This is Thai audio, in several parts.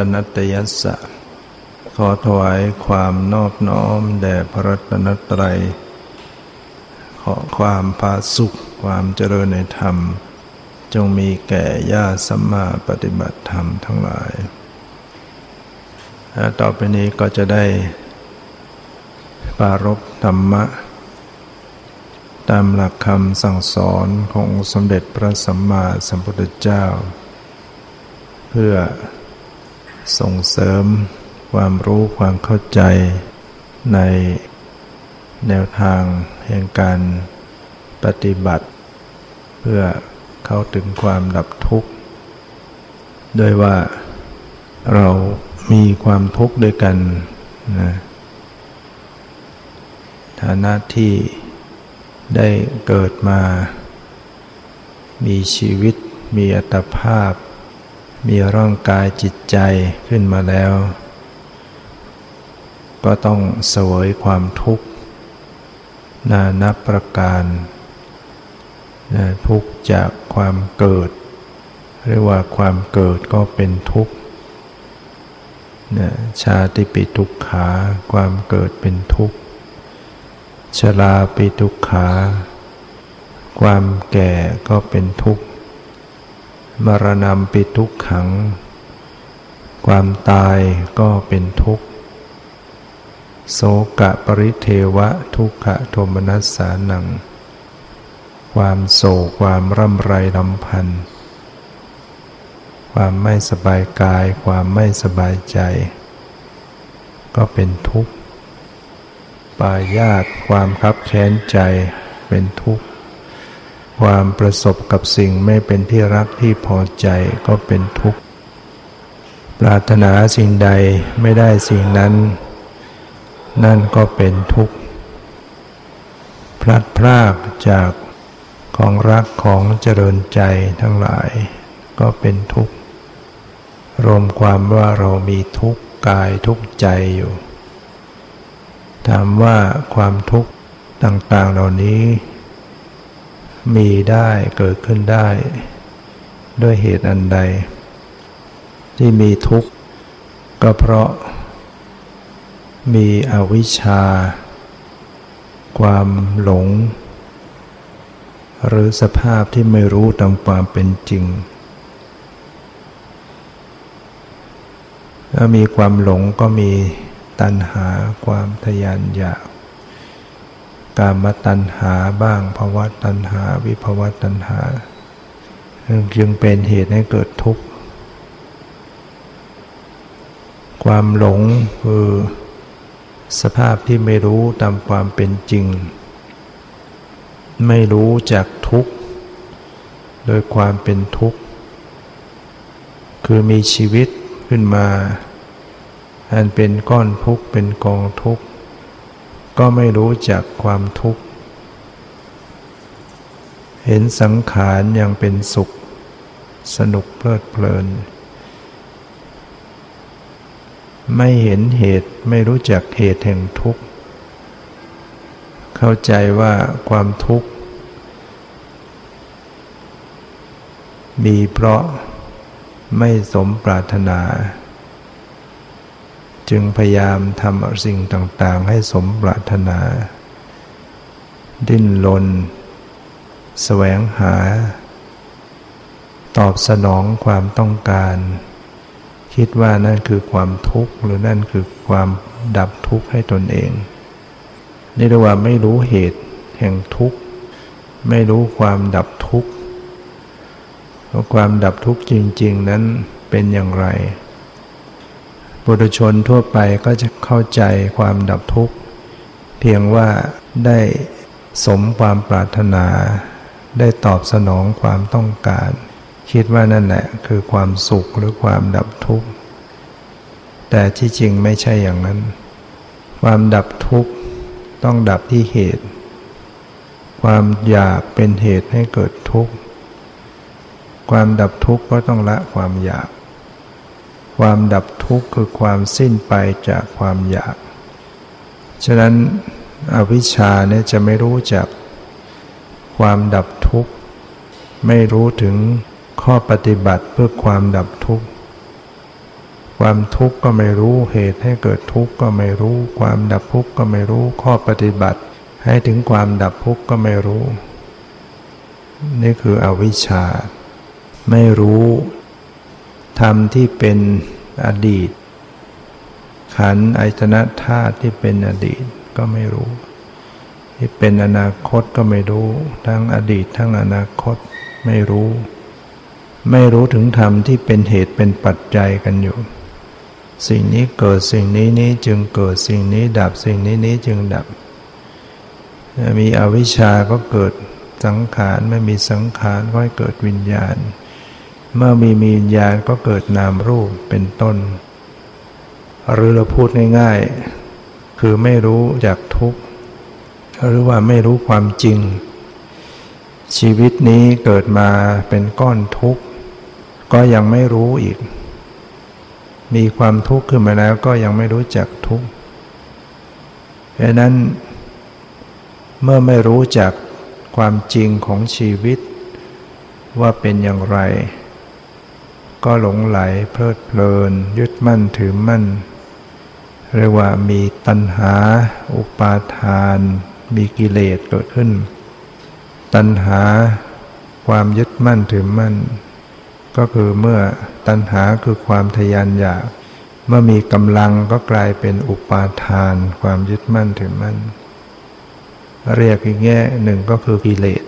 มัตถุรัตนตยัสสะ ขอถวายความนอบน้อมแด่พระรัตนตรัย ขอความพาสุขความเจริญในธรรม จงมีแก่ญาติสัมมาปฏิบัติธรรมทั้งหลาย ต่อไปนี้ก็จะได้ ปารบธรรมะ ตามหลักคำสั่งสอนของสมเด็จพระสัมมาสัมพุทธเจ้า เพื่อ ส่งเสริมความรู้ความเข้าใจในแนวทางแห่งการปฏิบัติ เพื่อเข้าถึงความดับทุกข์โดยว่าเรามีความทุกข์ด้วยกันนะฐานะที่ได้เกิดมา มีชีวิตมีอัตภาพ มีร่างกายจิตใจขึ้นมาแล้ว ก็ต้องเสวยความทุกข์ นานับประการนะทุกข์จากความเกิด เรียกว่าความเกิดก็เป็นทุกข์นะชาติปิทุกขาความเกิดเป็นทุกข์ชราปิทุกขา ความแก่ก็เป็นทุกข์ มรณะปิทุกขัง ความตายก็เป็นทุกข์ โสกะปริเทวะทุกขะโทมนัสสานัง ความโศกความร่ำไรลำพันธ์ความไม่สบายกาย ความไม่สบายใจ ก็เป็นทุกข์ ปายาตความคับแค้นใจเป็นทุกข์ ความประสบกับสิ่งไม่เป็นที่รักที่พอใจก็เป็นทุกข์ ปรารถนาสิ่งใดไม่ได้สิ่งนั้น นั่นก็เป็นทุกข์ พลัดพรากจากของรักของเจริญใจทั้งหลาย ก็เป็นทุกข์ รวมความว่าเรามีทุกข์กายทุกข์ใจอยู่ ถามว่าความทุกข์ต่างๆเหล่านี้ มีได้เกิดขึ้นได้ ด้วยเหตุอันใด ที่มีทุกข์ ก็เพราะ มีอวิชชา ความหลง หรือสภาพที่ไม่รู้ตามความเป็นจริงถ้ามีความหลงก็มีตัณหาความทยานอยาก กามตัณหาบ้างภาวะตัณหา วิภาวะตัณหา จึงเป็นเหตุให้เกิดทุกข์ ความหลงคือสภาพที่ไม่รู้ตามความเป็นจริง ไม่รู้จากทุกข์ โดยความเป็นทุกข์ คือมีชีวิตขึ้นมา อันเป็นก้อนทุกข์เป็นกองทุกข์ ก็ไม่รู้จักความทุกข์ เห็นสังขารอย่างเป็นสุข สนุกเพลิดเพลิน ไม่เห็นเหตุไม่รู้จักเหตุแห่งทุกข์ เข้าใจว่าความทุกข์ มีเพราะไม่สมปรารถนา จึงพยายามทำสิ่งต่างๆ ให้สมปรารถนา ดิ้นรนแสวงหา ตอบสนองความต้องการ คิดว่านั่นคือความทุกข์หรือนั่นคือความดับทุกข์ให้ตนเองนี่เรียกว่าไม่รู้เหตุแห่งทุกข์ ไม่รู้ความดับทุกข์ความดับทุกข์จริง ๆ นั้นเป็นอย่างไร ปุถุชนทั่วไปก็จะเข้าใจความดับทุกข์ เพียงว่าได้สมความปรารถนา ได้ตอบสนองความต้องการ คิดว่านั่นแหละคือความสุขหรือความดับทุกข์ แต่ที่จริงไม่ใช่อย่างนั้น ความดับทุกข์ต้องดับที่เหตุ ความอยากเป็นเหตุให้เกิดทุกข์ ความดับทุกข์ก็ต้องละความอยาก ความดับทุกข์คือความสิ้นไปจากความอยาก ฉะนั้นอวิชชาเนี่ยจะไม่รู้จักความดับทุกข์ ไม่รู้ถึงข้อปฏิบัติเพื่อความดับทุกข์ ความทุกข์ก็ไม่รู้เหตุให้เกิดทุกข์ก็ไม่รู้ ความดับทุกข์ก็ไม่รู้ข้อปฏิบัติ ให้ถึงความดับทุกข์ก็ไม่รู้ นี่คืออวิชชา ไม่รู้ ธรรมที่เป็นอดีต ขันอายนะธาตุที่เป็นอดีตก็ไม่รู้ ที่เป็นอนาคตก็ไม่รู้ ทั้งอดีตทั้งอนาคตไม่รู้ ไม่รู้ถึงธรรมที่เป็นเหตุเป็นปัจจัยกันอยู่ สิ่งนี้เกิดสิ่งนี้นี้จึงเกิดสิ่งนี้ดับสิ่งนี้นี้จึงดับ มีอวิชชาก็เกิดสังขารไม่มีสังขารก็เกิดวิญญาณ เมื่อมีมีวิญญาณก็เกิดนามรูปเป็นต้น หรือเราพูดง่ายๆ คือไม่รู้จากทุกข์ หรือว่าไม่รู้ความจริง ชีวิตนี้เกิดมาเป็นก้อนทุกข์ ก็ยังไม่รู้อีก มีความทุกข์ขึ้นมาแล้วก็ยังไม่รู้จักทุกข์เพราะนั้น เมื่อไม่รู้จักความจริงของชีวิตว่าเป็นอย่างไร ก็หลงไหลเพลิดเพลิน ยึดมั่นถือมั่น เรียกว่ามีตัณหา อุปาทาน มีกิเลสเกิดขึ้น ตัณหาความยึดมั่นถือมั่น ก็คือเมื่อตัณหาคือความทยานอยากเมื่อมีกำลังก็กลายเป็นอุปาทาน ความยึดมั่นถือมั่น เรียกอีกแง่หนึ่งก็คือกิเลส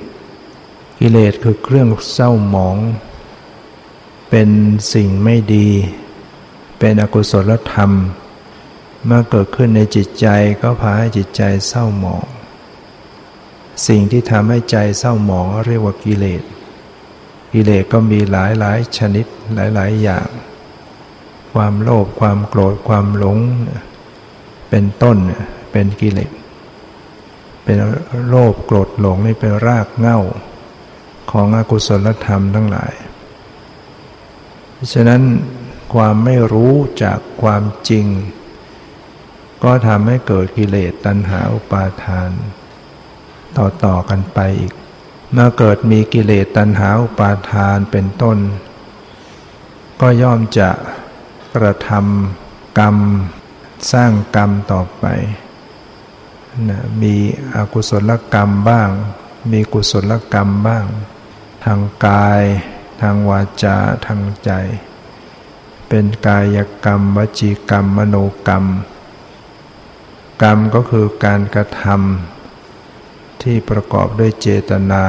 กิเลสคือเครื่องเศร้าหมอง เป็นสิ่งไม่ดี เป็นอกุศลธรรม เมื่อเกิดขึ้นในจิตใจก็พาให้จิตใจเศร้าหมอง สิ่งที่ทำให้ใจเศร้าหมองเรียกว่ากิเลส กิเลสก็มีหลายหลายชนิดหลายหลายอย่าง ความโลภความโกรธความหลง เป็นต้นเป็นกิเลส เป็นโลภโกรธหลงนี่เป็นรากเหง้าของอกุศลธรรมทั้งหลาย ฉะนั้นความไม่รู้จากความจริง ก็ทำให้เกิดกิเลสตัณหาอุปาทาน ต่อต่อกันไปอีก เมื่อเกิดมีกิเลสตัณหาอุปาทานเป็นต้น ก็ย่อมจะกระทำกรรมสร้างกรรมต่อไปนะมีอกุศลกรรมบ้าง มีกุศลกรรมบ้าง ทางกาย ทางวาจาทางใจ เป็นกายกรรม วจีกรรม มโนกรรม กรรมก็คือการกระทำที่ประกอบด้วยเจตนา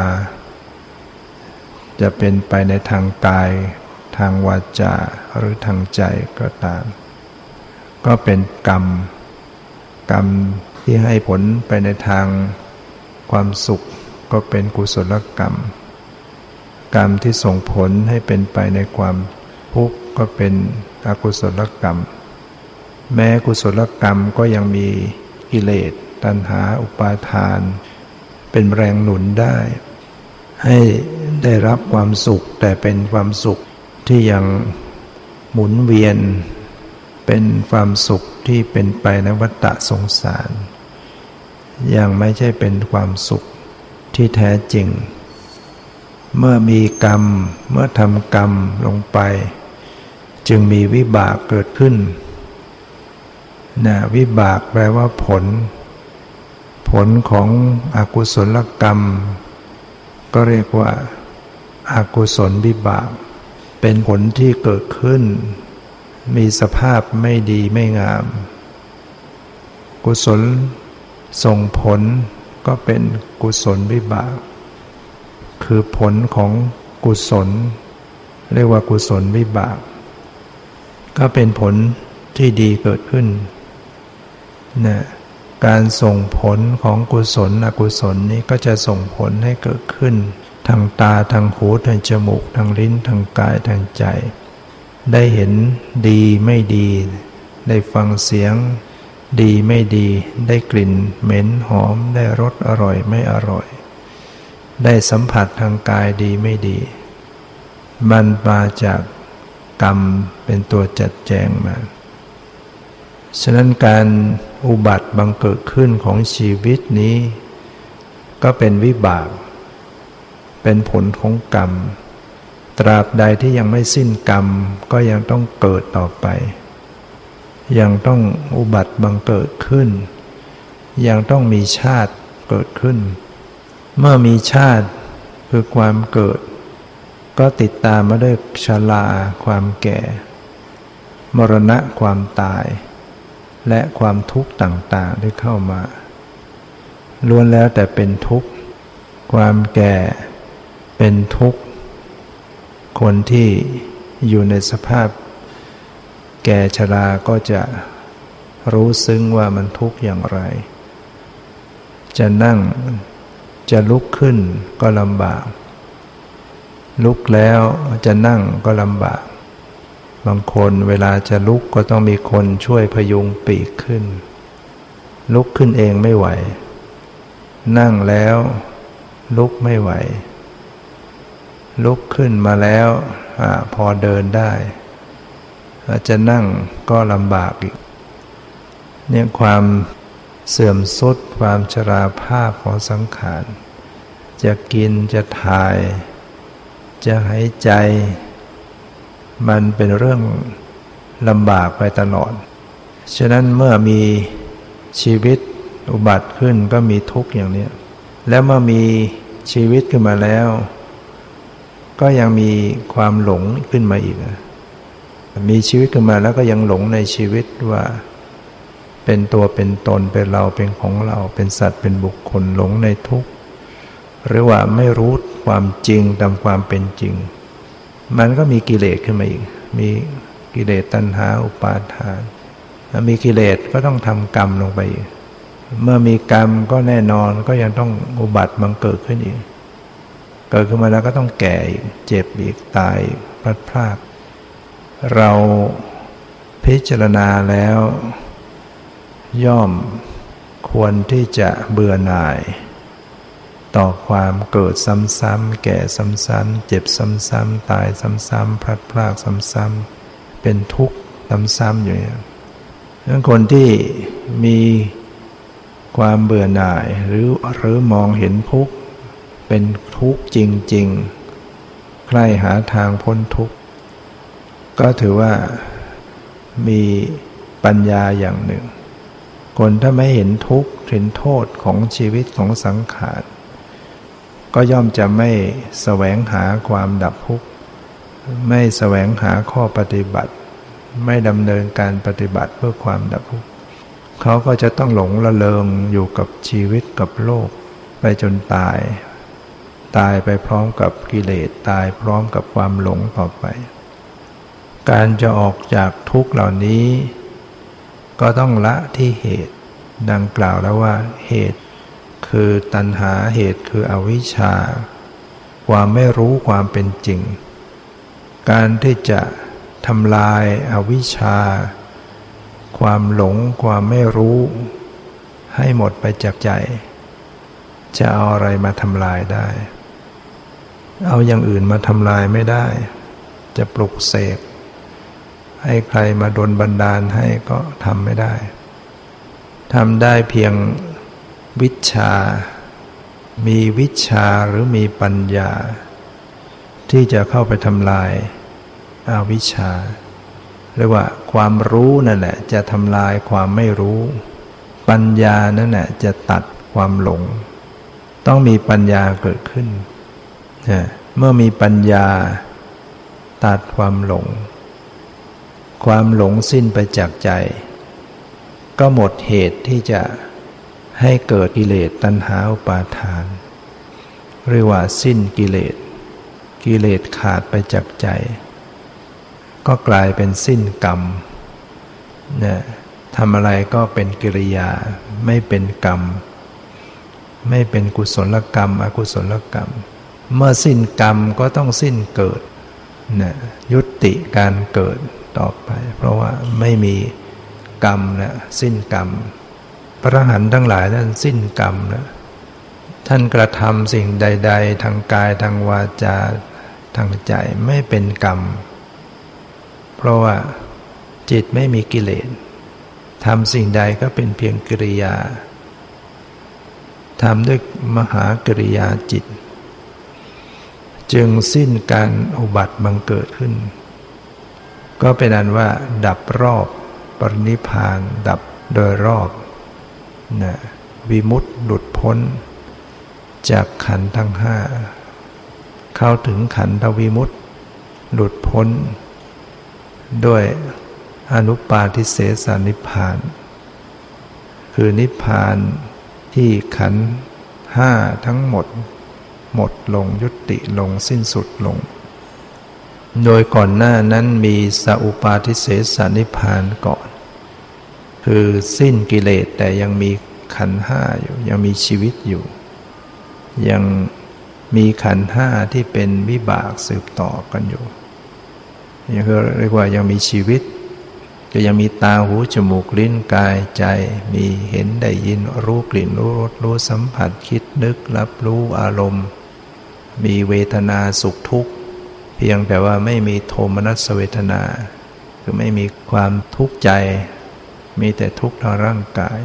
จะเป็นไปในทางกาย ทางวาจาหรือทางใจก็ตาม ก็เป็นกรรม กรรมที่ให้ผลไปในทางความสุขก็เป็นกุศลกรรม กรรมที่ส่งผลให้เป็นไปในความทุกข์ก็เป็นอกุศลกรรม แม้กุศลกรรมก็ยังมีกิเลสตัณหาอุปาทาน เป็นแรงหนุนได้ ให้ได้รับความสุขแต่เป็นความสุขที่ยังหมุนเวียน เป็นความสุขที่เป็นไปในวัฏฏะสงสาร ยังไม่ใช่เป็นความสุขที่แท้จริง เมื่อมีกรรม เมื่อทำกรรมลงไป จึงมีวิบากเกิดขึ้นนะวิบากแปลว่าผล ผลของอกุศลกรรม ก็เรียกว่าอากุศลวิบาก เป็นผลที่เกิดขึ้น มีสภาพไม่ดีไม่งาม กุศลส่งผลก็เป็นกุศลวิบาก คือผลของกุศล เรียกว่ากุศลวิบาก ก็เป็นผลที่ดีเกิดขึ้นนะการส่งผลของกุศลอกุศลนี้ก็จะส่งผลให้เกิดขึ้น ทางตาทางหูทางจมูกทางลิ้นทางกายทางใจ ได้เห็นดีไม่ดี ได้ฟังเสียง ดีไม่ดี ได้กลิ่นเหม็นหอมได้รสอร่อยไม่อร่อย ได้สัมผัสทางกายดีไม่ดี มันมาจากกรรมเป็นตัวจัดแจงมา ฉะนั้นการอุบัติบังเกิดขึ้นของชีวิตนี้ ก็เป็นวิบาก เป็นผลของกรรม ตราบใดที่ยังไม่สิ้นกรรมก็ยังต้องเกิดต่อไป ยังต้องอุบัติบังเกิดขึ้น ยังต้องมีชาติเกิดขึ้น เมื่อมีชาติคือความเกิด ก็ติดตามมาด้วยชรา ความแก่ มรณะความตาย และความทุกข์ต่าง ๆ ที่เข้ามาล้วนแล้วแต่เป็นทุกข์ ความแก่เป็นทุกข์ คนที่อยู่ในสภาพแก่ชราก็จะรู้ซึ้งว่ามันทุกข์อย่างไร จะนั่ง จะลุกขึ้นก็ลำบาก ลุกแล้วจะนั่งก็ลำบาก บางคนเวลาจะลุกก็ต้องมีคนช่วยพยุงปีกขึ้น ลุกขึ้นเองไม่ไหว นั่งแล้วลุกไม่ไหว ลุกขึ้นมาแล้วอพอเดินได้อาจจะนั่งก็ลำบากอีกเนี่ยความ เสื่อมสุดความชราภาพของสังขาร จะกินจะถ่าย จะหายใจ มันเป็นเรื่องลำบากไปตลอด ฉะนั้นเมื่อมีชีวิตอุบัติขึ้นก็มีทุกข์อย่างนี้ แล้วเมื่อมีชีวิตขึ้นมาแล้ว ก็ยังมีความหลงขึ้นมาอีก มีชีวิตขึ้นมาแล้วก็ยังหลงในชีวิตว่า เป็นตัวเป็นตนเป็นเราเป็นของเราเป็นสัตว์เป็นบุคคลหลงในทุกข์ หรือว่าไม่รู้ความจริงตามความเป็นจริง มันก็มีกิเลสขึ้นมาอีก มีกิเลสตัณหาอุปาทานมีกิเลสก็ต้องทำกรรมลงไปอีกเมื่อมีกรรมก็แน่นอนก็ยังต้องอุบัติบังเกิดขึ้นอีก เกิดขึ้นมาแล้วก็ต้องแก่อีกเจ็บอีกตายพลัดพราก เราพิจารณาแล้ว ย่อมควรที่จะเบื่อหน่าย ต่อความเกิดซ้ำๆแก่ซ้ำๆเจ็บซ้ำๆตายซ้ำๆพลัดพรากซ้ำๆเป็นทุกข์ซ้ำๆอยู่เนี่ยดังคนที่มีความเบื่อหน่ายหรือหรือมองเห็นทุกข์เป็นทุกข์จริง ๆใครหาทางพ้นทุกข์ก็ถือว่ามีปัญญาอย่างหนึ่ง คนถ้าไม่เห็นทุกข์เห็นโทษของชีวิตของสังขาร ก็ย่อมจะไม่แสวงหาความดับทุกข์ ไม่แสวงหาข้อปฏิบัติ ไม่ดำเนินการปฏิบัติเพื่อความดับทุกข์เขาก็จะต้องหลงละเลงอยู่กับชีวิตกับโลก ไปจนตาย ตายไปพร้อมกับกิเลสตายพร้อมกับความหลงต่อไป การจะออกจากทุกข์เหล่านี้ ก็ต้องละที่เหตุ ดังกล่าวแล้วว่า เหตุ คือตัณหาเหตุคืออวิชชา ความไม่รู้ความเป็นจริง การที่จะทำลายอาวิชชา ความหลงความไม่รู้ ให้หมดไปจากใจ จะเอาอะไรมาทำลายได้ เอาอย่างอื่นมาทำลายไม่ได้ จะปลุกเสก ให้ใครมาดนบันดาลให้ก็ทำไม่ได้ทำได้เพียงวิชา มีวิชาหรือมีปัญญา ที่จะเข้าไปทำลายอาวิชชาเรียกว่าความรู้นั่นแหละ จะทำลายความไม่รู้ ปัญญานั่นแหละจะตัดความหลง ต้องมีปัญญาเกิดขึ้น เมื่อมีปัญญาตัดความหลง ความหลงสิ้นไปจากใจ ก็หมดเหตุที่จะให้เกิดกิเลสตัณหาอุปาทาน เรียกว่าสิ้นกิเลส กิเลสขาดไปจากใจ ก็กลายเป็นสิ้นกรรมเนี่ยทำอะไรก็เป็นกิริยาไม่เป็นกรรม ไม่เป็นกุศลกรรม อกุศลกรรม เมื่อสิ้นกรรมก็ต้องสิ้นเกิดเนี่ยยุติการเกิด ต่อไป เพราะว่าไม่มีกรรมนะสิ้นกรรม พระหันทั้งหลายนั้นสิ้นกรรมนะท่านกระทำสิ่งใด ๆ ทางกายทางวาจาทางใจไม่เป็นกรรม เพราะว่าจิตไม่มีกิเลสทำสิ่งใดก็เป็นเพียงกิริยาทำด้วยมหากริยาจิต จึงสิ้นการอุบัติบังเกิดขึ้น ก็เป็นอันว่า ดับรอบ ปรินิพาน ดับโดยรอบนะวิมุตต์หลุดพ้น จากขันทั้งห้า เข้าถึงขันธวิมุตต์หลุดพ้น ด้วยอนุปาทิเสสนิพาน คือนิพานที่ขันห้าทั้งหมด หมดลงยุติลงสิ้นสุดลง โดยก่อนหน้านั้นมีสัพปาทิเสสนิพานก่อน คือสิ้นกิเลสแต่ยังมีขันห้าอยู่ยังมีชีวิตอยู่ ยังมีขันห้าที่เป็นวิบากสืบต่อกันอยู่ยังเรียกว่ายังมีชีวิตก็ยังมีตาหูจมูกลิ้นกายใจมีเห็นได้ยินรู้กลิ่นรู้รสรู้สัมผัสคิดนึกรับรู้อารมณ์ มีเวทนาสุขทุกข์ เพียงแต่ว่าไม่มีโทมนัสเวทนา คือไม่มีความทุกข์ใจ มีแต่ทุกข์ทางร่างกาย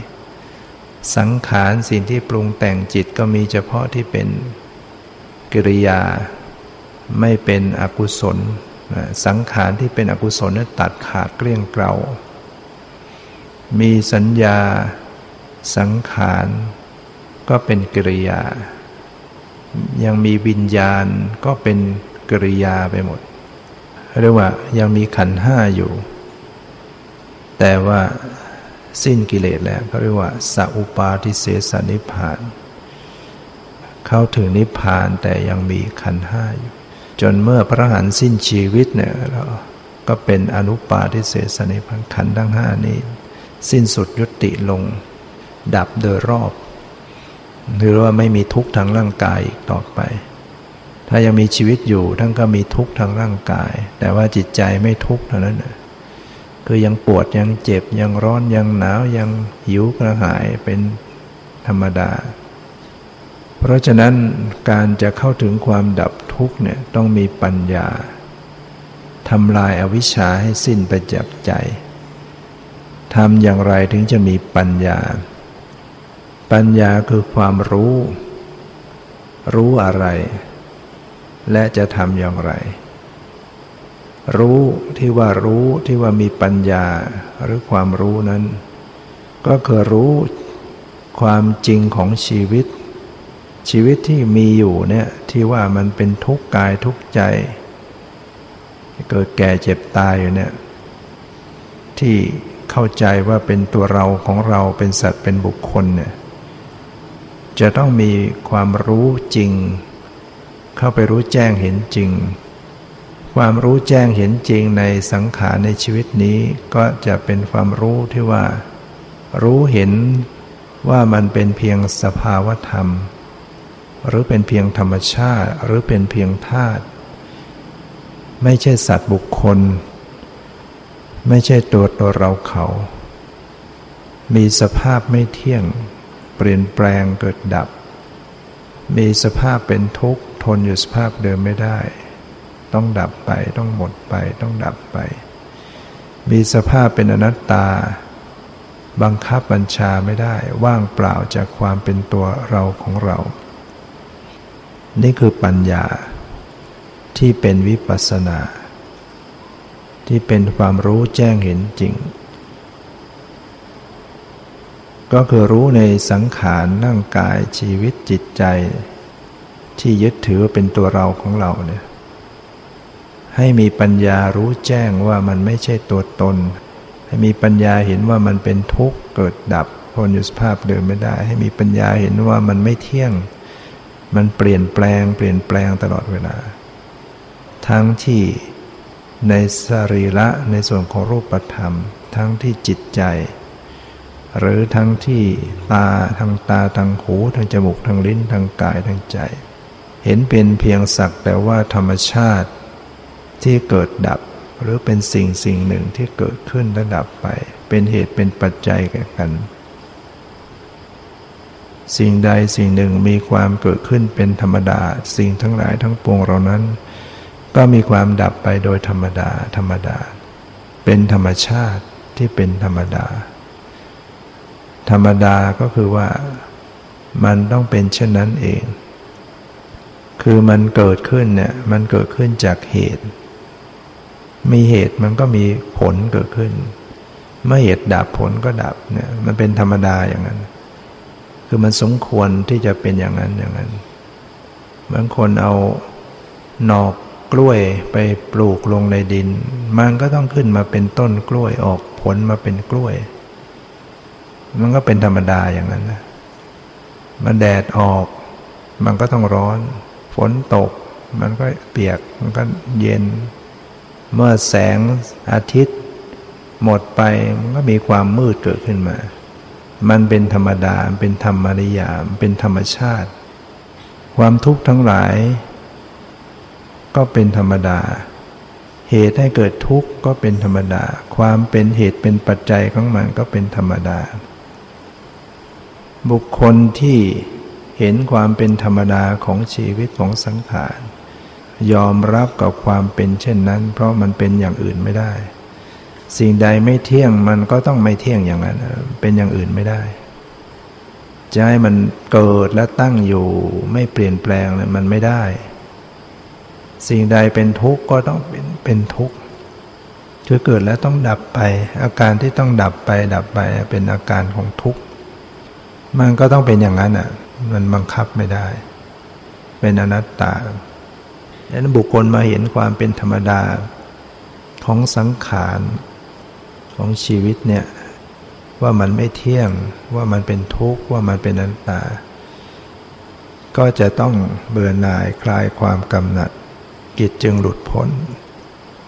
สังขารสิ่งที่ปรุงแต่งจิตก็มีเฉพาะที่เป็นกิริยา ไม่เป็นอกุศล สังขารที่เป็นอกุศลนั้นตัดขาดเกลี้ยงเกลามีสัญญาสังขารก็เป็นกิริยา ยังมีวิญญาณก็เป็น กิริยาไปหมดเรียกว่ายังมีขันห้าอยู่ แต่ว่าสิ้นกิเลสแล้วเขาเรียกว่าสัพปาทิเสสนิพาน เข้าถึงนิพพานแต่ยังมีขันห้าอยู่ จนเมื่อพระหันสิ้นชีวิตเนี่ยก็เป็นอนุปาทิเศษนิพันขันทั้งห้านี้ สิ้นสุดยุติลง ดับโดยรอบหรือว่าไม่มีทุกข์ทางร่างกายอีกต่อไป ถ้ายังมีชีวิตอยู่ท่านก็มีทุกข์ทางร่างกาย แต่ว่าจิตใจไม่ทุกข์เท่านั้นคือยังปวดยังเจ็บยังร้อนยังหนาวยังหิวกระหายเป็นธรรมดา เพราะฉะนั้นการจะเข้าถึงความดับทุกข์เนี่ยต้องมีปัญญาทำลายอาวิชชาให้สิ้นไปจากใจทำอย่างไรถึงจะมีปัญญา ปัญญาคือความรู้ รู้อะไร และจะทำอย่างไร รู้ที่ว่ารู้ที่ว่ามีปัญญาหรือความรู้นั้น ก็คือรู้ความจริงของชีวิต ชีวิตที่มีอยู่เนี่ยที่ว่ามันเป็นทุกข์กายทุกข์ใจ เกิดแก่เจ็บตายอยู่เนี่ยที่เข้าใจว่าเป็นตัวเราของเราเป็นสัตว์เป็นบุคคลเนี่ยจะต้องมีความรู้จริง เข้าไปรู้แจ้งเห็นจริง ความรู้แจ้งเห็นจริงในสังขารในชีวิตนี้ก็จะเป็นความรู้ที่ว่า รู้เห็นว่ามันเป็นเพียงสภาวธรรม หรือเป็นเพียงธรรมชาติหรือเป็นเพียงธาตุไม่ใช่สัตว์บุคคล ไม่ใช่ตัวตัวเราเขา มีสภาพไม่เที่ยง เปลี่ยนแปลงเกิดดับ มีสภาพเป็นทุกข์ นอยู่สภาพเดิมไม่ได้ ต้องดับไปต้องหมดไป ต้องดับไป มีสภาพเป็นอนัตตา บังคับบัญชาไม่ได้ ว่างเปล่าจากความเป็นตัวเราของเรา นี่คือปัญญาที่เป็นวิปัสนา ที่เป็นความรู้แจ้งเห็นจริง ก็คือรู้ในสังขารร่างกายชีวิตจิตใจ ที่ยึดถือเป็นตัวเราของเราเนี่ยให้มีปัญญารู้แจ้งว่ามันไม่ใช่ตัวตน ให้มีปัญญาเห็นว่ามันเป็นทุกข์เกิดดับทนอยู่สภาพเดิมไม่ได้ ให้มีปัญญาเห็นว่ามันไม่เที่ยง มันเปลี่ยนแปลง เปลี่ยนแปลงตลอดเวลา ทั้งที่ในสรีระในส่วนของรูปธรรม ทั้งที่จิตใจ หรือทั้งที่ตาทางตาทางหูทางจมูกทางลิ้นทางกายทางใจ เห็นเป็นเพียงสักแต่ว่าธรรมชาติที่เกิดดับ หรือเป็นสิ่งสิ่งหนึ่งที่เกิดขึ้นและดับไป เป็นเหตุเป็นปัจจัยแก่กัน สิ่งใดสิ่งหนึ่งมีความเกิดขึ้นเป็นธรรมดา สิ่งทั้งหลายทั้งปวงเหล่านั้น ก็มีความดับไปโดยธรรมดาธรรมดา เป็นธรรมชาติที่เป็นธรรมดา ธรรมดาก็คือว่ามันต้องเป็นเช่นนั้นเอง คือมันเกิดขึ้นเนี่ยมันเกิดขึ้นจากเหตุ มีเหตุมันก็มีผลเกิดขึ้น เมื่อเหตุดับผลก็ดับเนี่ยมันเป็นธรรมดาอย่างนั้น คือมันสมควรที่จะเป็นอย่างนั้นอย่างนั้นบางคนเอาหนอกกล้วยไปปลูกลงในดิน มันก็ต้องขึ้นมาเป็นต้นกล้วยออกผลมาเป็นกล้วย มันก็เป็นธรรมดาอย่างนั้นนะมันแดดออก มันก็ต้องร้อน นตก มันก็เปียกมันก็เย็น เมื่อแสงอาทิตย์ หมดไปมันก็มีความมืดเกิดขึ้นมา มันเป็นธรรมดาเป็นธรรมริยามเป็นธรรมชาติ ความทุกข์ทั้งหลาย ก็เป็นธรรมดา เหตุให้เกิดทุกข์ก็เป็นธรรมดา ความเป็นเหตุเป็นปัจจัยของมันก็เป็นธรรมดา บุคคลที่ เห็นความเป็นธรรมดาของชีวิตของสังขาร ยอมรับกับความเป็นเช่นนั้น เพราะมันเป็นอย่างอื่นไม่ได้ สิ่งใดไม่เที่ยงมันก็ต้องไม่เที่ยงอย่างนั้น เป็นอย่างอื่นไม่ได้จะให้มันเกิดและตั้งอยู่ ไม่เปลี่ยนแปลงเลยมันไม่ได้ สิ่งใดเป็นทุกข์ก็ต้องเป็นเป็นทุกข์คือเกิดแล้วต้องดับไป อาการที่ต้องดับไปดับไปเป็นอาการของทุกข์มันก็ต้องเป็นอย่างนั้นอะ มันบังคับไม่ได้ เป็นอนัตตาดังนั้นบุคคลมาเห็นความเป็นธรรมดาของสังขารของชีวิตเนี่ยว่ามันไม่เที่ยงว่ามันเป็นทุกข์ว่ามันเป็นอนัตตา ก็จะต้องเบื่อหน่ายคลายความกำหนัด กิจจึงหลุดพ้น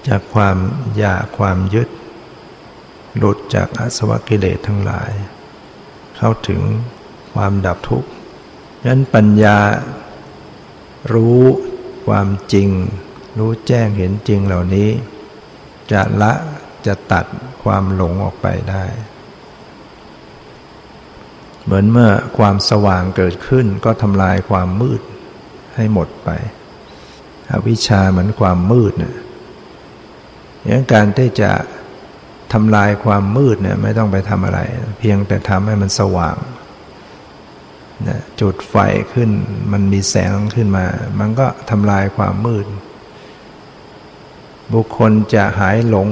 จากความอยากความยึด หลุดจากอสวกิเลสทั้งหลาย เข้าถึงความดับทุกข์ ฉะนั้นปัญญารู้ความจริง รู้แจ้งเห็นจริงเหล่านี้ จะละจะตัดความหลงออกไปได้ เหมือนเมื่อความสว่างเกิดขึ้นก็ทำลายความมืดให้หมดไปอวิชชาเหมือนความมืดเนี่ยอย่างการที่จะทำลายความมืดเนี่ยไม่ต้องไปทำอะไร เพียงแต่ทำให้มันสว่าง นะจุดไฟขึ้น มันมีแสงขึ้นมา มันก็ทำลายความมืด บุคคลจะหายหลง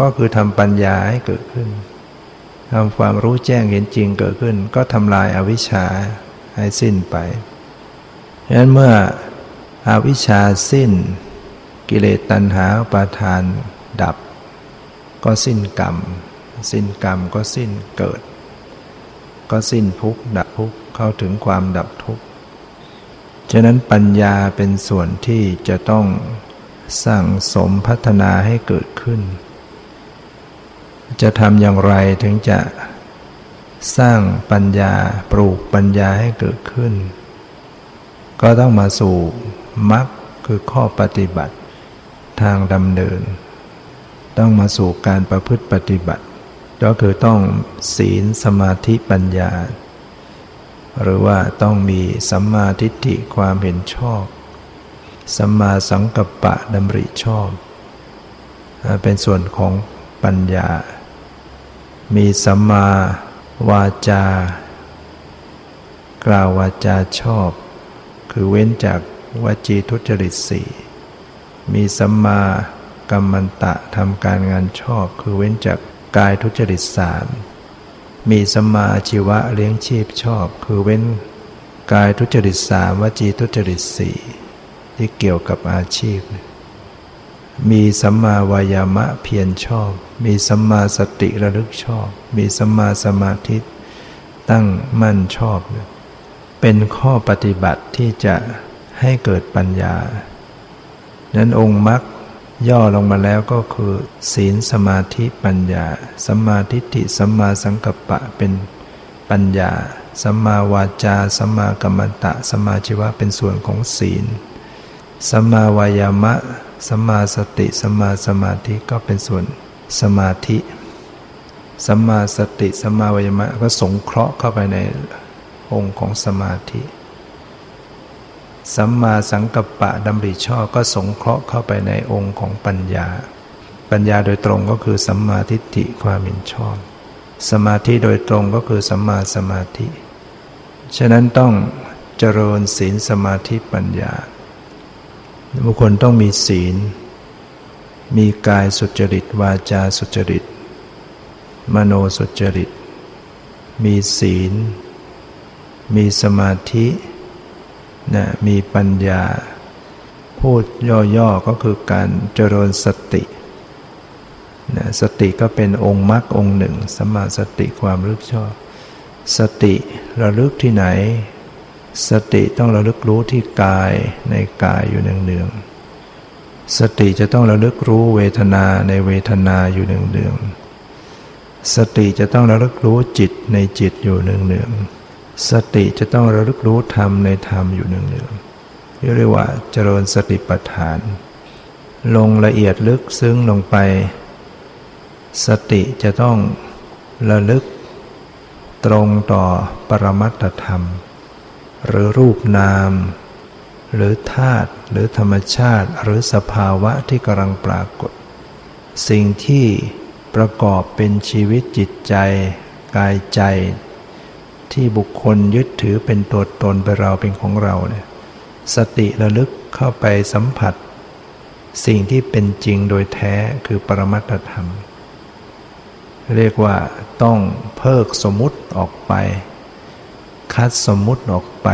ก็คือทำปัญญาให้เกิดขึ้นทำความรู้แจ้งเห็นจริงเกิดขึ้น ก็ทำลายอาวิชชาให้สิ้นไปฉะนั้นเมื่ออวิชชาสิ้น กิเลสตัณหาปาทานดับ ก็สิ้นกรรม สิ้นกรรมก็สิ้นเกิด ก็สิ้นทุกข์ดับทุกข์ เข้าถึงความดับทุกข์ ฉะนั้นปัญญาเป็นส่วนที่จะต้องสั่งสมพัฒนาให้เกิดขึ้น จะทำอย่างไรถึงจะสร้างปัญญาปลูกปัญญาให้เกิดขึ้น ก็ต้องมาสู่มรรคคือข้อปฏิบัติทางดำเนิน ต้องมาสู่การประพฤติปฏิบัติ ก็คือต้องศีลสมาธิปัญญา หรือว่าต้องมีสัมมาทิฏฐิความเห็นชอบ สัมมาสังกัปปะดำริชอบ เป็นส่วนของปัญญา มีสัมมาวาจา กล่าววาจาชอบ คือเว้นจากวจีทุจริตสี่มีสัมมากรรมันตะทำการงานชอบ คือเว้นจากกายทุจริตสาม มีสมาชีวะเลี้ยงชีพชอบ คือเว้นกายทุจริตสามวจีทุจริตสี่ที่เกี่ยวกับอาชีพ มีสัมมาวายามะเพียรชอบ มีสัมมาสติระลึกชอบ มีสัมมาสมาธิตั้งมั่นชอบ เป็นข้อปฏิบัติที่จะให้เกิดปัญญา นั้นองค์มรรค ย่อลงมาแล้วก็คือ ศีลสมาธิปัญญาสัมมาทิฏฐิสัมมาสังกัปปะเป็นปัญญาสัมมาวาจาสัมมากัมมันตะสัมมาชีวะเป็นส่วนของศีลสัมมาวายามะสัมมาสติสัมมาสมาธิก็เป็นส่วนสมาธิสัมมาสติสัมมาวายามะก็สงเคราะห์เข้าไปในองค์ของสมาธิ สัมมาสังกัปปะดำริชอบก็สงเคราะห์เข้าไปในองค์ของปัญญา ปัญญาโดยตรงก็คือสัมมาทิฏฐิความเห็นชอบ สมาธิโดยตรงก็คือสัมมาสมาธิ ฉะนั้นต้องเจริญศีลสมาธิปัญญา บุคคลต้องมีศีล มีกายสุจริต วาจาสุจริต มโนสุจริต มีศีล มีสมาธิ นะมีปัญญา พูดย่อๆก็คือการเจริญสตินะสติก็เป็นองค์มรรคองค์หนึ่งสมาสติความรึกชอบ สติระลึกที่ไหน สติต้องระลึกรู้ที่กายในกายอยู่เนืองๆสติจะต้องระลึกรู้เวทนาในเวทนาอยู่เนืองๆสติจะต้องระลึกรู้จิตในจิตอยู่เนืองๆ สติจะต้องระลึกรู้ธรรมในธรรมอยู่เนืองๆเรียกว่าเจริญสติปัฏฐาน ลงละเอียดลึกซึ้งลงไป สติจะต้องระลึกตรงต่อปรมัตธรรม หรือรูปนาม หรือธาตุหรือธรรมชาติหรือสภาวะที่กำลังปรากฏ สิ่งที่ประกอบเป็นชีวิตจิตใจ กายใจ ที่บุคคลยึดถือเป็นตัวตนเป็นเราเป็นของเราเนี่ยสติระลึกเข้าไปสัมผัส สิ่งที่เป็นจริงโดยแท้คือปรมัตธรรม เรียกว่าต้องเพิกสมมุติออกไป คัดสมมุติออกไป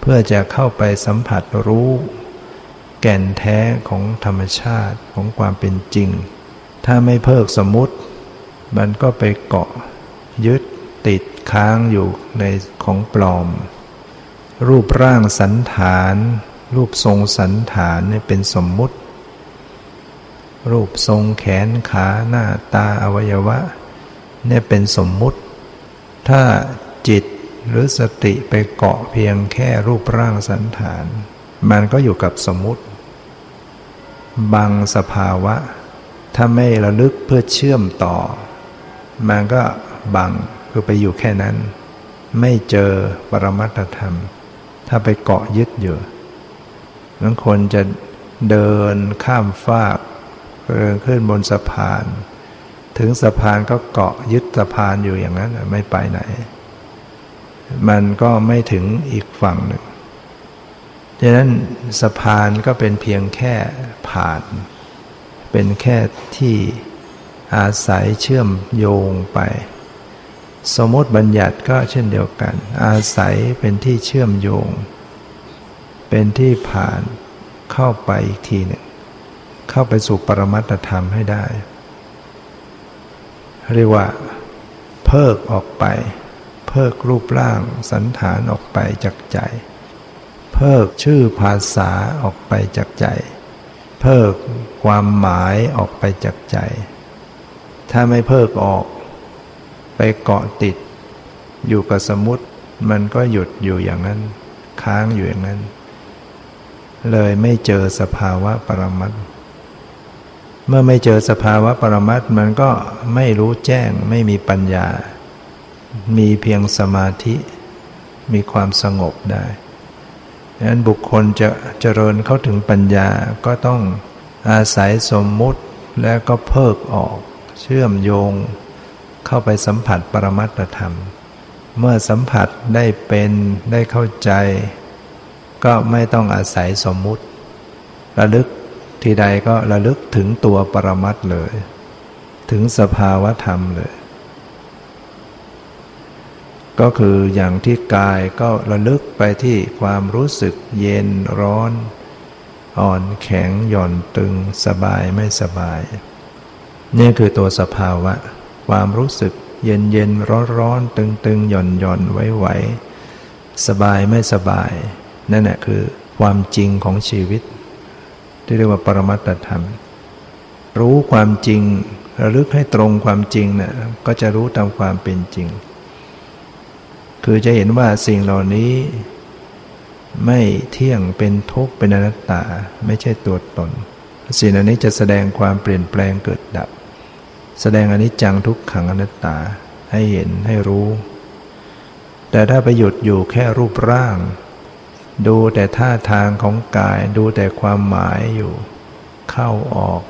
เพื่อจะเข้าไปสัมผัสรู้ แก่นแท้ของธรรมชาติของความเป็นจริง ถ้าไม่เพิกสมมุติ มันก็ไปเกาะยึด ติดค้างอยู่ในของปลอม รูปร่างสันฐาน รูปทรงสันฐานเนี่ยเป็นสมมุติ รูปทรงแขนขาหน้าตาอวัยวะเนี่ยเป็นสมมุติ ถ้าจิตหรือสติไปเกาะเพียงแค่รูปร่างสันฐาน มันก็อยู่กับสมมุติ บางสภาวะ ถ้าไม่ระลึกเพื่อเชื่อมต่อ มันก็บัง คือไปอยู่แค่นั้น ไม่เจอปรมัตธรรม ถ้าไปเกาะยึดอยู่บางคนจะเดินข้ามฟากเดินขึ้นบนสะพาน ถึงสะพานก็เกาะยึดสะพานอยู่อย่างนั้นไม่ไปไหน มันก็ไม่ถึงอีกฝั่งหนึ่งดังนั้นสะพานก็เป็นเพียงแค่ผ่าน เป็นแค่ที่อาศัยเชื่อมโยงไป สมมติบัญญัติก็เช่นเดียวกัน อาศัยเป็นที่เชื่อมโยง เป็นที่ผ่านเข้าไปอีกทีหนึ่งเข้าไปสู่ปรมัตธรรมให้ได้ เรียกว่า เพิกออกไป เพิกรูปร่างสันฐานออกไปจากใจ เพิกชื่อภาษาออกไปจากใจ เพิกความหมายออกไปจากใจ ถ้าไม่เพิกออก ไปเกาะติด อยู่กับสมุติ มันก็หยุดอยู่อย่างนั้น ค้างอยู่อย่างนั้น เลยไม่เจอสภาวะปรมัตเมื่อไม่เจอสภาวะปรมัตมันก็ไม่รู้แจ้งไม่มีปัญญา มีเพียงสมาธิ มีความสงบได้ดังนั้นบุคคลจะเจริญเข้าถึงปัญญาก็ต้องอาศัยสมมุติแล้วก็เพิกออก เชื่อมโยง เข้าไปสัมผัสปรมัตธรรม เมื่อสัมผัสได้เป็นได้เข้าใจ ก็ไม่ต้องอาศัยสมมุติ ระลึกทีใดก็ระลึกถึงตัวปรมัตเลย ถึงสภาวะธรรมเลย ก็คืออย่างที่กายก็ระลึกไปที่ความรู้สึกเย็นร้อน อ่อนแข็งหย่อนตึงสบายไม่สบาย นี่คือตัวสภาวะ ความรู้สึกเย็นเย็นร้อนร้อนตึงตึงหย่อนหย่อนไว้ไหวสบายไม่สบาย นั่นแหละคือความจริงของชีวิต ที่เรียกว่าปรมัตธรรม รู้ความจริงระลึกให้ตรงความจริงนะ่ะก็จะรู้ตามความเป็นจริง คือจะเห็นว่าสิ่งเหล่านี้ ไม่เที่ยงเป็นทุกข์เป็นอนัตตา ไม่ใช่ตัวตน สิ่งเหล่านี้จะแสดงความเปลี่ยนแปลงเกิดดับ แสดงอนิจจังทุกขังอนัตตาให้เห็นให้รู้ แต่ถ้าไปหยุดอยู่แค่รูปร่าง ดูแต่ท่าทางของกาย ดูแต่ความหมายอยู่ เข้าออก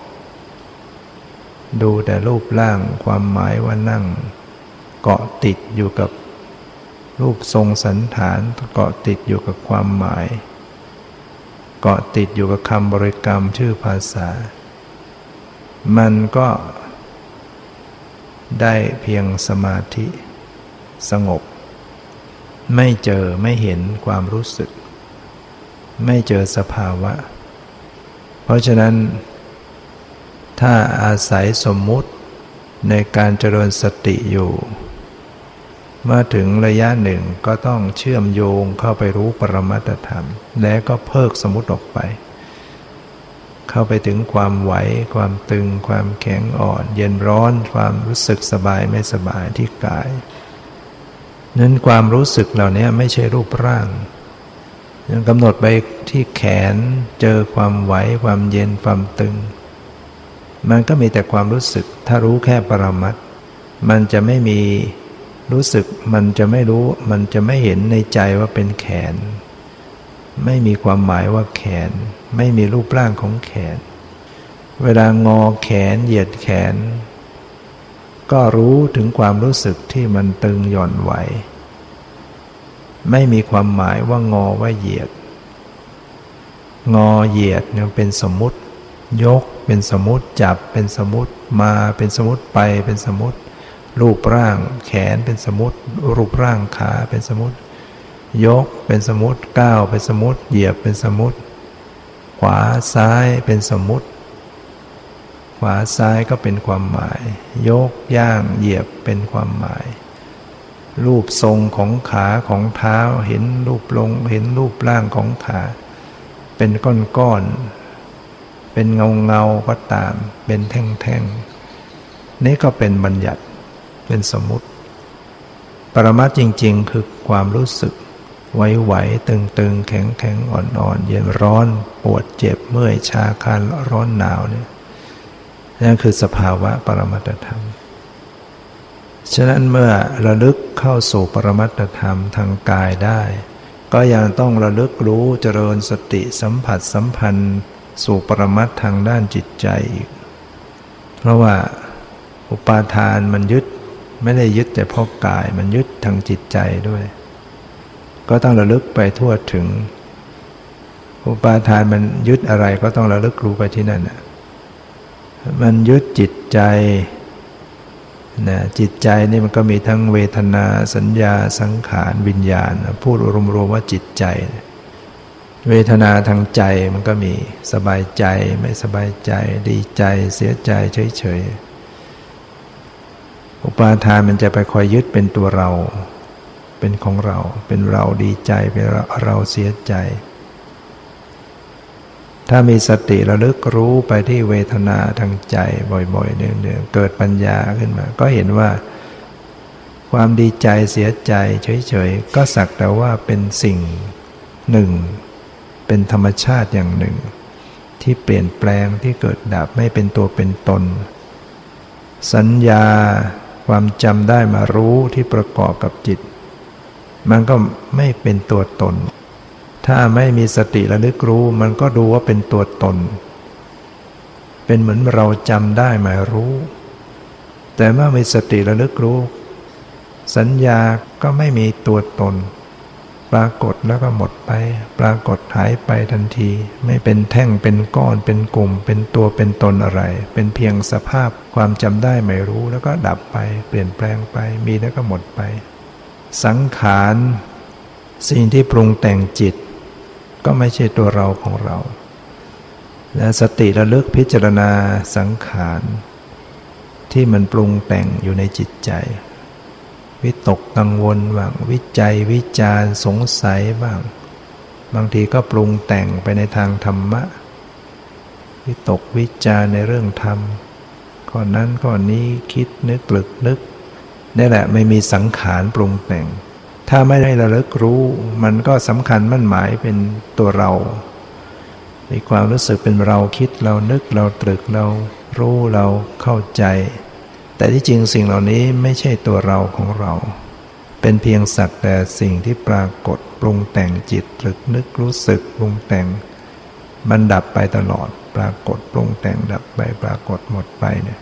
ดูแต่รูปร่างความหมายว่านั่ง เกาะติดอยู่กับรูปทรงสันฐานเกาะติดอยู่กับความหมาย เกาะติดอยู่กับคำบริกรรมชื่อภาษา มันก็ ได้เพียงสมาธิสงบ ไม่เจอไม่เห็นความรู้สึก ไม่เจอสภาวะ เพราะฉะนั้น ถ้าอาศัยสมมุติในการเจริญสติอยู่ เมาถึงระยะหนึ่งก็ต้องเชื่อมโยงเข้าไปรู้ปรมัตธรรม และก็เพิกสมมติออกไป เข้าไปถึงความไหว ความตึง ความแข็งอ่อน เย็นร้อน ความรู้สึกสบายไม่สบายที่กาย นั้นความรู้สึกเหล่านี้ไม่ใช่รูปร่างยังกำหนดไปที่แขนเจอความไหว ความเย็นความตึง มันก็มีแต่ความรู้สึก ถ้ารู้แค่ปรมัตมันจะไม่มีรู้สึก มันจะไม่รู้ มันจะไม่เห็นในใจว่าเป็นแขน ไม่มีความหมายว่าแขน ไม่มีรูปร่างของแขน เวลางอแขนเหยียดแขน ก็รู้ถึงความรู้สึกที่มันตึงหย่อนไหว ไม่มีความหมายว่างอว่าเหยียด งอเหยียดเนี่ยเป็นสมมติ ยกเป็นสมมติจับเป็นสมมติมาเป็นสมมติไปเป็นสมมติรูปร่างแขนเป็นสมุติรูปร่างขาเป็นสมุติ ยกเป็นสมุติก้าวเป็นสมุติเหยียบเป็นสมุติ ขวาซ้ายเป็นสมุติ ขวาซ้ายก็เป็นความหมาย ยกย่างเหยียบเป็นความหมาย รูปทรงของขาของเท้าเห็นรูปลงเห็นรูปร่างของขา เป็นก้อนๆเป็นเงาเงาก็ตาม เป็นแท่งๆนี่ก็เป็นบัญญัติเป็นสมมุติ ปรมัตจริง ๆ คือความรู้สึก ไหวๆตึงๆ แข็งๆ อ่อนๆ เย็นร้อนปวดเจ็บเมื่อยชาคันร้อนหนาวเนี่ยนั่นคือสภาวะปรมัตธรรม ฉะนั้นเมื่อระลึกเข้าสู่ปรมัตธรรมทางกายได้ ก็ยังต้องระลึกรู้เจริญสติสัมผัสสัมพันธ์สู่ปรมัตทางด้านจิตใจอีก เพราะว่าอุปาทานมันยึดไม่ได้ยึดแต่เพราะกายมันยึดทางจิตใจด้วย ก็ต้องระลึกไปทั่วถึง อุปาทานมันยึดอะไรก็ต้องระลึกรู้ไปที่นั่นนะมันยึดจิตใจนะจิตใจนี่มันก็มีทั้งเวทนาสัญญาสังขารวิญญาณ พูดรวมๆว่าจิตใจ เวทนาทางใจมันก็มีสบายใจไม่สบายใจ ดีใจเสียใจเฉยๆอุปาทานมันจะไปคอยยึดเป็นตัวเรา เป็นของเรา เป็นเราดีใจ เป็นเราเสียใจ ถ้ามีสติระลึกรู้ไปที่เวทนาทางใจบ่อยๆเนืองๆเกิดปัญญาขึ้นมา ก็เห็นว่า ความดีใจเสียใจเฉยๆ ก็สักแต่ว่าเป็นสิ่งหนึ่ง เป็นธรรมชาติอย่างหนึ่ง ที่เปลี่ยนแปลงที่เกิดดับไม่เป็นตัวเป็นตน สัญญาความจำได้มารู้ที่ประกอบกับจิต มันก็ไม่เป็นตัวตน ถ้าไม่มีสติระลึกรู้ มันก็ดูว่าเป็นตัวตน เป็นเหมือนเราจำได้หมายรู้ แต่เมื่อมีสติระลึกรู้ สัญญาก็ไม่มีตัวตน ปรากฏแล้วก็หมดไป ปรากฏหายไปทันที ไม่เป็นแท่งเป็นก้อนเป็นกลุ่ม เป็นตัวเป็นตนอะไร เป็นเพียงสภาพความจำได้ไม่รู้แล้วก็ดับไป เปลี่ยนแปลงไป มีแล้วก็หมดไป สังขารสิ่งที่ปรุงแต่งจิต ก็ไม่ใช่ตัวเราของเรา และสติระลึกพิจารณาสังขารที่มันปรุงแต่งอยู่ในจิตใจ วิตกกังวลบ้างวิจัยวิจารสงสัยบ้าง บางทีก็ปรุงแต่งไปในทางธรรมะ วิตกวิจารในเรื่องธรรมข้อนั้นข้อนี้คิดนึกลึกนึก นี่แหละไม่มีสังขารปรุงแต่ง ถ้าไม่ได้ระลึกรู้ มันก็สำคัญมั่นหมายเป็นตัวเรา มีความรู้สึกเป็นเราคิดเรานึกเราตรึกเรารู้เราเข้าใจ แต่ที่จริงสิ่งเหล่านี้ไม่ใช่ตัวเราของเรา เป็นเพียงสักแต่สิ่งที่ปรากฏปรุงแต่งจิตตรึกนึกรู้สึกปรุงแต่งมันดับไปตลอดปรากฏปรุงแต่งดับไปปรากฏหมดไปเนี่ย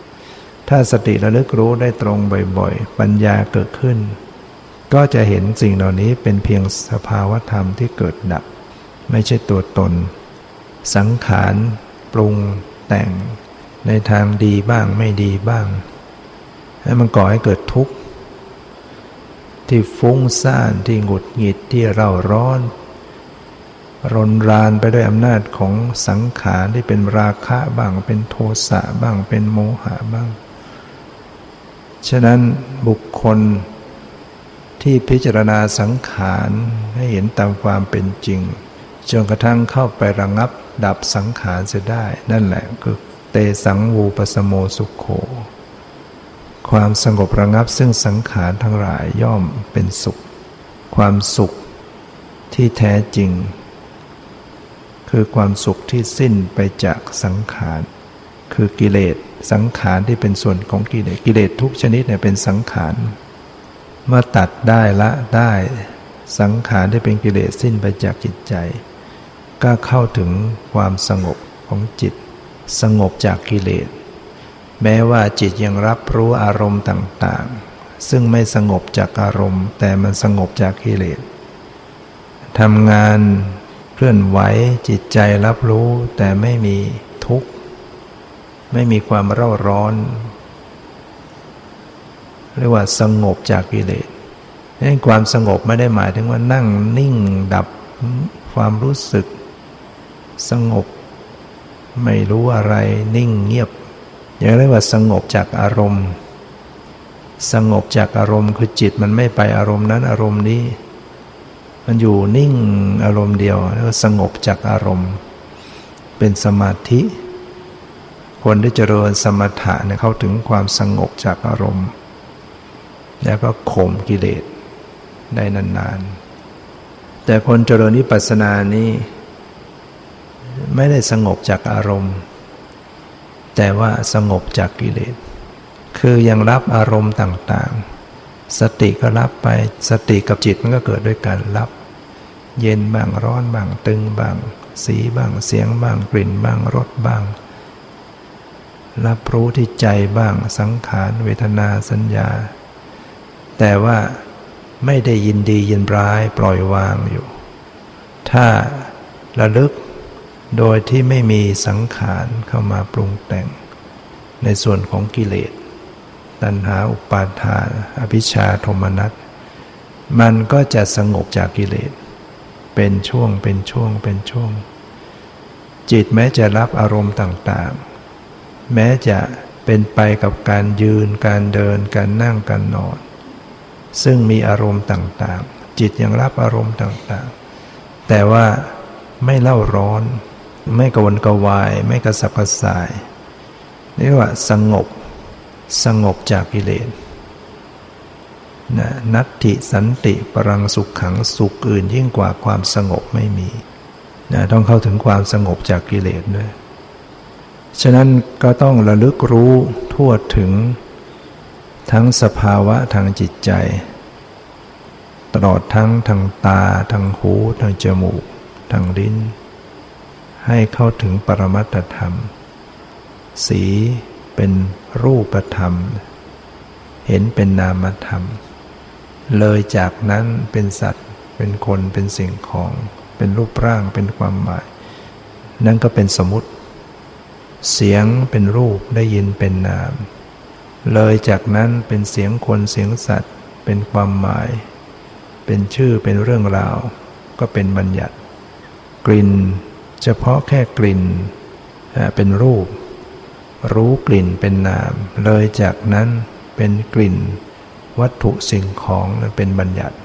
ถ้าสติระลึกรู้ได้ตรงบ่อยๆ ปัญญาเกิดขึ้น ก็จะเห็นสิ่งเหล่านี้เป็นเพียงสภาวธรรมที่เกิดดับ ไม่ใช่ตัวตน สังขารปรุงแต่ง ในทางดีบ้างไม่ดีบ้าง ให้มันก่อให้เกิดทุกข์ที่ฟุ้งซ่านที่หงุดหงิดที่เร่าร้อนรนรานไปด้วยอำนาจของสังขารที่เป็นราคะบ้างเป็นโทสะบ้างเป็นโมหะบ้าง ฉะนั้นบุคคลที่พิจารณาสังขารให้เห็นตามความเป็นจริงจนกระทั่งเข้าไประงับดับสังขารเสียได้ นั่นแหละคือเตสังวูปสโมสุขโข ความสงบระงับซึ่งสังขารทั้งหลายย่อมเป็นสุข ความสุขที่แท้จริง คือความสุขที่สิ้นไปจากสังขาร คือกิเลส สังขารที่เป็นส่วนของกิเลสกิเลสทุกชนิดเนี่ยเป็นสังขารเมื่อตัดได้ละได้สังขารที่เป็นกิเลสสิ้นไปจากจิตใจ ก็เข้าถึงความสงบของจิต สงบจากกิเลส แม้ว่าจิตยังรับรู้อารมณ์ต่างๆ ซึ่งไม่สงบจากอารมณ์ แต่มันสงบจากกิเลสทำงานเคลื่อนไหวจิตใจรับรู้แต่ไม่มี ไม่มีความเร่าร้อน เรียกว่าสงบจากกิเลสนี่ความสงบไม่ได้หมายถึงว่านั่งนิ่งดับความรู้สึก สงบ ไม่รู้อะไรนิ่งเงียบอย่างเรียกว่าสงบจากอารมณ์ สงบจากอารมณ์คือจิตมันไม่ไปอารมณ์นั้นอารมณ์นี้ มันอยู่นิ่งอารมณ์เดียวเรียกว่าสงบจากอารมณ์ เป็นสมาธิ คนที่เจริญสมถะเนี่ยเข้าถึงความสงบจากอารมณ์ แล้วก็ข่มกิเลสได้นานๆ แต่คนเจริญนิพพานานี้ ไม่ได้สงบจากอารมณ์ แต่ว่าสงบจากกิเลส คือยังรับอารมณ์ต่างๆ สติก็รับไป สติกับจิตมันก็เกิดด้วยการรับ เย็นบ้างร้อนบ้างตึงบ้าง สีบ้างเสียงบ้างกลิ่นบ้างรสบ้าง รับรู้ที่ใจบ้างสังขารเวทนาสัญญา แต่ว่าไม่ได้ยินดียินร้ายปล่อยวางอยู่ ถ้าระลึกโดยที่ไม่มีสังขารเข้ามาปรุงแต่ง ในส่วนของกิเลส ตัณหาอุปาทาน อภิชาโทมนัส มันก็จะสงบจากกิเลส เป็นช่วงเป็นช่วงเป็นช่วง จิตแม้จะรับอารมณ์ต่างๆ แม้จะเป็นไปกับการยืนการเดินการนั่งการนอน ซึ่งมีอารมณ์ต่างๆ จิตยังรับอารมณ์ต่างๆ แต่ว่าไม่เล่าร้อน ไม่กวนกวาย ไม่กระสับกระส่ายเรียกว่าสงบสงบจากกิเลสนะนัตติสันติปรังสุขขังสุขอื่นยิ่งกว่าความสงบไม่มีนะต้องเข้าถึงความสงบจากกิเลสด้วย ฉะนั้นก็ต้องระลึกรู้ทั่วถึง ทั้งสภาวะทางจิตใจ ตลอดทั้งทางตาทางหูทางจมูกทางลิ้น ให้เข้าถึงปรมัตธรรม สีเป็นรูปธรรม เห็นเป็นนามธรรม เลยจากนั้นเป็นสัตว์ เป็นคนเป็นสิ่งของ เป็นรูปร่างเป็นความหมาย นั่นก็เป็นสมมติ เสียงเป็นรูปได้ยินเป็นนาม เลยจากนั้นเป็นเสียงคนเสียงสัตว์ เป็นความหมาย เป็นชื่อเป็นเรื่องราว ก็เป็นบัญญัติ กลิ่น เฉพาะแค่กลิ่นเป็นรูป รู้กลิ่นเป็นนาม เลยจากนั้นเป็นกลิ่น วัตถุสิ่งของเป็นบัญญัติ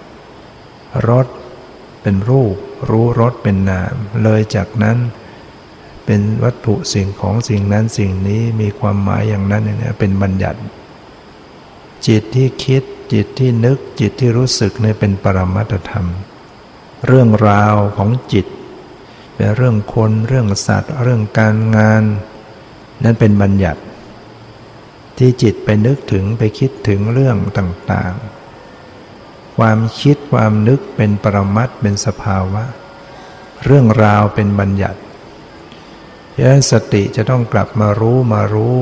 รสเป็นรูป รู้รสเป็นนาม เลยจากนั้น เป็นวัตถุสิ่งของสิ่งนั้นสิ่งนี้มีความหมายอย่างนั้นเนี่ยเป็นบัญญัติ จิตที่คิดจิตที่นึกจิตที่รู้สึกเนี่ยเป็นปรมัตธรรม เรื่องราวของจิต เป็นเรื่องคนเรื่องสัตว์ เรื่องการงาน นั่นเป็นบัญญัติ ที่จิตไปนึกถึงไปคิดถึงเรื่องต่างๆ ความคิดความนึกเป็นปรมัตเป็นสภาวะ เรื่องราวเป็นบัญญัติ ฉะนั้นสติจะต้องกลับมารู้มารู้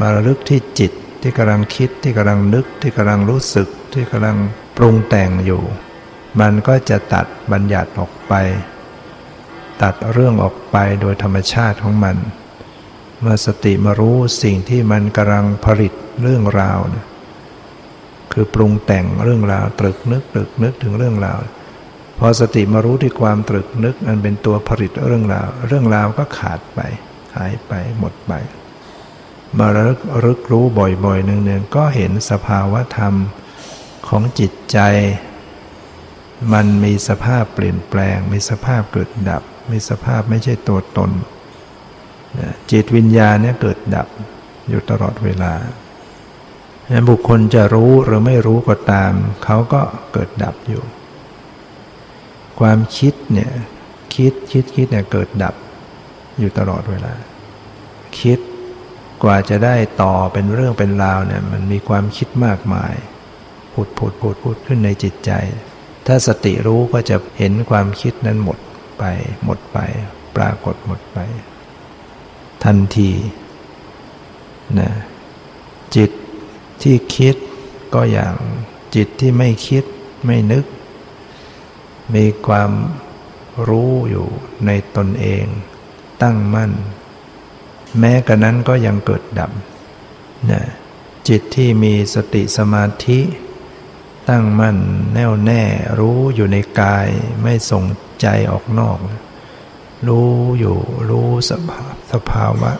มาระลึกที่จิตที่กำลังคิดที่กำลังนึกที่กำลังรู้สึกที่กำลังปรุงแต่งอยู่ มันก็จะตัดบัญญัติออกไป ตัดเรื่องออกไปโดยธรรมชาติของมัน เมื่อสติมารู้สิ่งที่มันกำลังผลิตเรื่องราว คือปรุงแต่งเรื่องราวตรึกนึกตรึกนึกถึงเรื่องราวพ อสติมารู้ที่ความตรึกนึกอันเป็นตัวผลิตเรื่องราว เรื่องราวก็ขาดไป หายไปหมดไปมารึกรึกรู้บ่อยๆหนึ่งๆก็เห็นสภาวะธรรมของจิตใจ มันมีสภาพเปลี่ยนแปลง มีสภาพเกิดดับ มีสภาพไม่ใช่ตัวตน จิตวิญญาณเนี่ยเกิดดับอยู่ตลอดเวลาบุคคลจะรู้หรือไม่รู้ก็ตาม เขาก็เกิดดับอยู่ ความคิดเนี่ยคิดคิดคิดเนี่ยเกิดดับอยู่ตลอดเวลา คิดกว่าจะได้ต่อเป็นเรื่องเป็นราวเนี่ยมันมีความคิดมากมายผุดผุดผุดผุดขึ้นในจิตใจ ถ้าสติรู้ก็จะเห็นความคิดนั้นหมดไป หมดไป ปรากฏหมดไป ทันทีนะจิตที่คิดก็อย่างจิตที่ไม่คิดไม่นึก มีความรู้อยู่ในตนเอง ตั้งมั่น แม้กระนั้นก็ยังเกิดดับนะจิตที่มีสติสมาธิ ตั้งมั่นแน่วแน่รู้อยู่ในกายไม่ส่งใจออกนอก รู้อยู่รู้สภาสภาวะ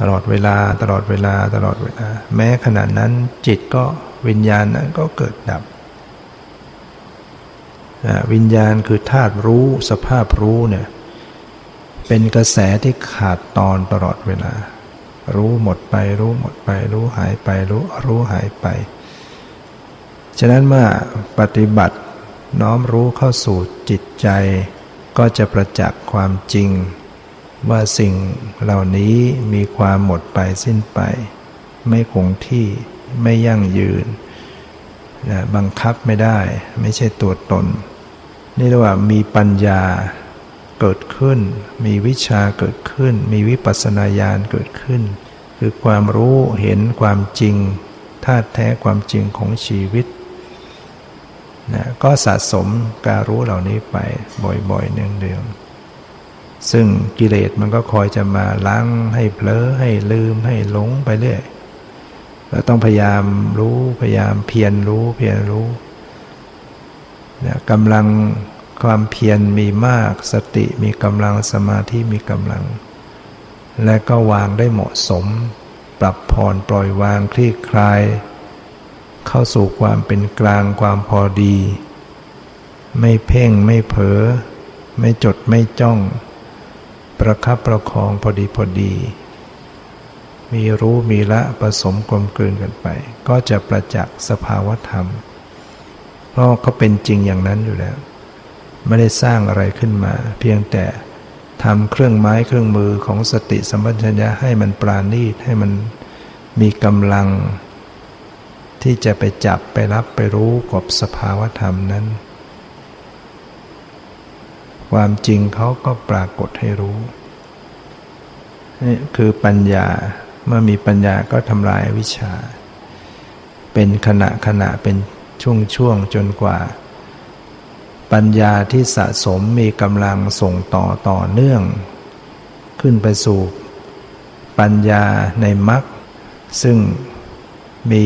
ตลอดเวลาตลอดเวลาตลอดเวลา แม้ขณะนั้นจิตก็วิญญาณนั้นก็เกิดดับ วิญญาณคือธาตุรู้สภาพรู้เนี่ยเป็นกระแสที่ขาดตอนตลอดเวลา รู้หมดไป รู้หมดไป รู้หายไป รู้รู้หายไป ฉะนั้นเมื่อปฏิบัติน้อมรู้เข้าสู่จิตใจ ก็จะประจักษ์ความจริง ว่าสิ่งเหล่านี้มีความหมดไปสิ้นไป ไม่คงที่ไม่ยั่งยืนบังคับไม่ได้ ไม่ใช่ตัวตน นี่เรียกว่ามีปัญญาเกิดขึ้น มีวิชาเกิดขึ้น มีวิปัสสนาญาณเกิดขึ้น คือความรู้เห็นความจริงธาตุแท้ความจริงของชีวิตนะก็สะสมการรู้เหล่านี้ไปบ่อยๆเนืองๆซึ่งกิเลสมันก็คอยจะมาล้างให้เผลอให้ลืมให้หลงไปเรื่อยเราต้องพยายามรู้พยายามเพียรรู้เพียรรู้ นะกำลังความเพียรมีมาก สติมีกำลังสมาธิมีกำลัง และก็วางได้เหมาะสม ปรับผ่อนปล่อยวางคลี่คลาย เข้าสู่ความเป็นกลางความพอดี ไม่เพ่งไม่เผลอไม่จดไม่จ้อง ประคับประคองพอดีพอดี มีรู้มีละผสมกลมกลืนกันไป ก็จะประจักษ์สภาวธรรม เพราะเขาเป็นจริงอย่างนั้นอยู่แล้ว ไม่ได้สร้างอะไรขึ้นมา เพียงแต่ทำเครื่องไม้เครื่องมือของสติสัมปชัญญะให้มันปราณีตให้มันมีกำลัง ที่จะไปจับไปรับไปรู้กับสภาวธรรมนั้น ความจริงเขาก็ปรากฏให้รู้นี่คือปัญญาเมื่อมีปัญญาก็ทำลายวิชา เป็นขณะขณะเป็น ช่วงช่วงจนกว่า ปัญญาที่สะสมมีกำลังส่งต่อต่อเนื่อง ขึ้นไปสู่ ปัญญาในมรรคซึ่งมี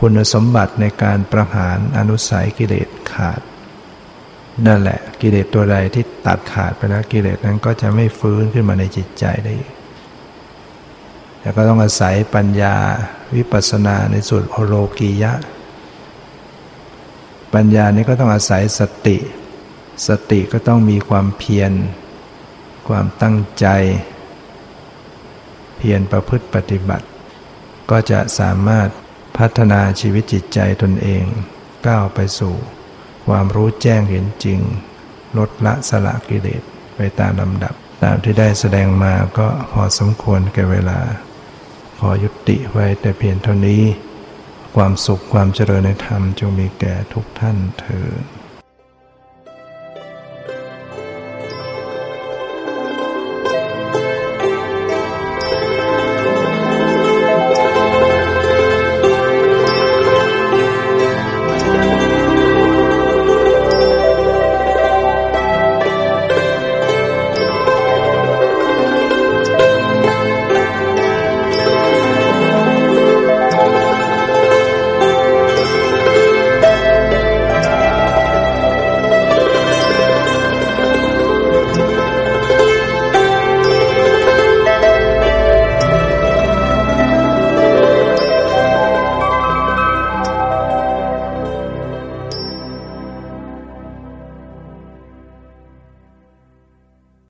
คุณสมบัติในการประหารอนุสัยกิเลสขาด นั่นแหละกิเลสตัวใดที่ตัดขาดไปแล้วกิเลสนั้นก็จะไม่ฟื้นขึ้นมาในจิตใจได้แต่ก็ต้องอาศัยปัญญาวิปัสสนาในส่วนโอโลกียะ ปัญญานี้ก็ต้องอาศัยสติ สติก็ต้องมีความเพียร ความตั้งใจ เพียรประพฤติปฏิบัติ ก็จะสามารถพัฒนาชีวิตจิตใจตนเอง ก้าวไปสู่ความรู้แจ้งเห็นจริง ลดละสละกิเลสไปตามลำดับ ตามที่ได้แสดงมาก็พอสมควรแก่เวลา ขอยุติไว้แต่เพียงเท่านี้ ความสุขความเจริญในธรรมจงมีแก่ทุกท่านเถิด